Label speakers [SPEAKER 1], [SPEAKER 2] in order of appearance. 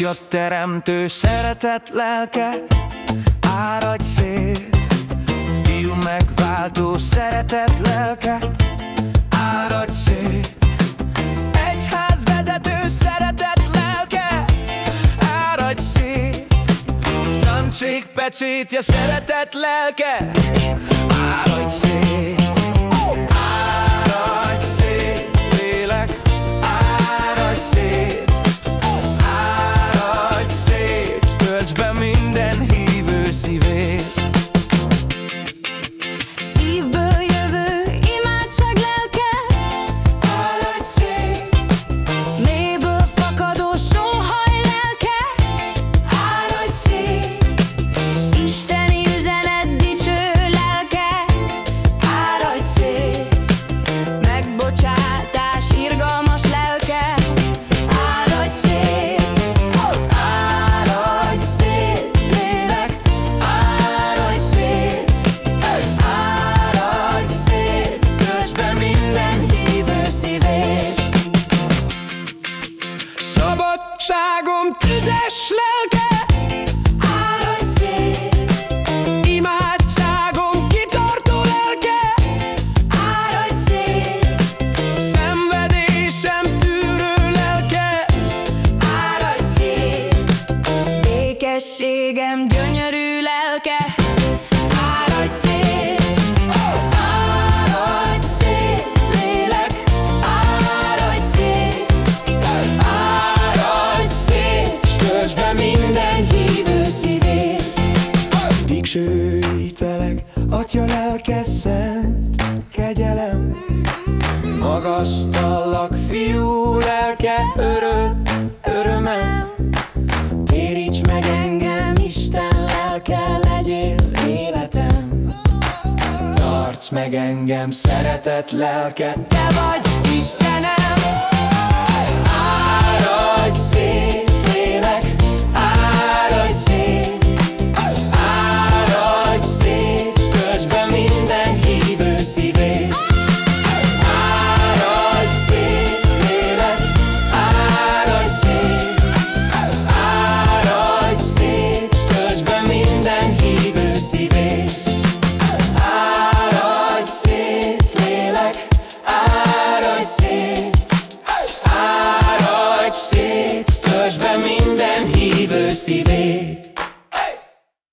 [SPEAKER 1] Atya teremtő szeretet lelke Áradj szét. Fiú megváltó szeretet lelke Áradj szét. Egyház vezető szeretet lelke Áradj szét. Szentség pecsétje szeretet lelke Áradj szét Tüzes lelke
[SPEAKER 2] Áradj szét.
[SPEAKER 1] Imádságom kitartó lelke
[SPEAKER 2] Áradj szét.
[SPEAKER 1] Szenvedésem tűrő lelke
[SPEAKER 2] Áradj szét
[SPEAKER 1] Atya lelke szent kegyelem? Magasztallak, fiú lelke örök örömem Téríts meg engem, Isten lelke, legyél életem. Tarts meg engem, szeretet lelke,
[SPEAKER 2] te vagy Istenem